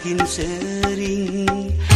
makin sering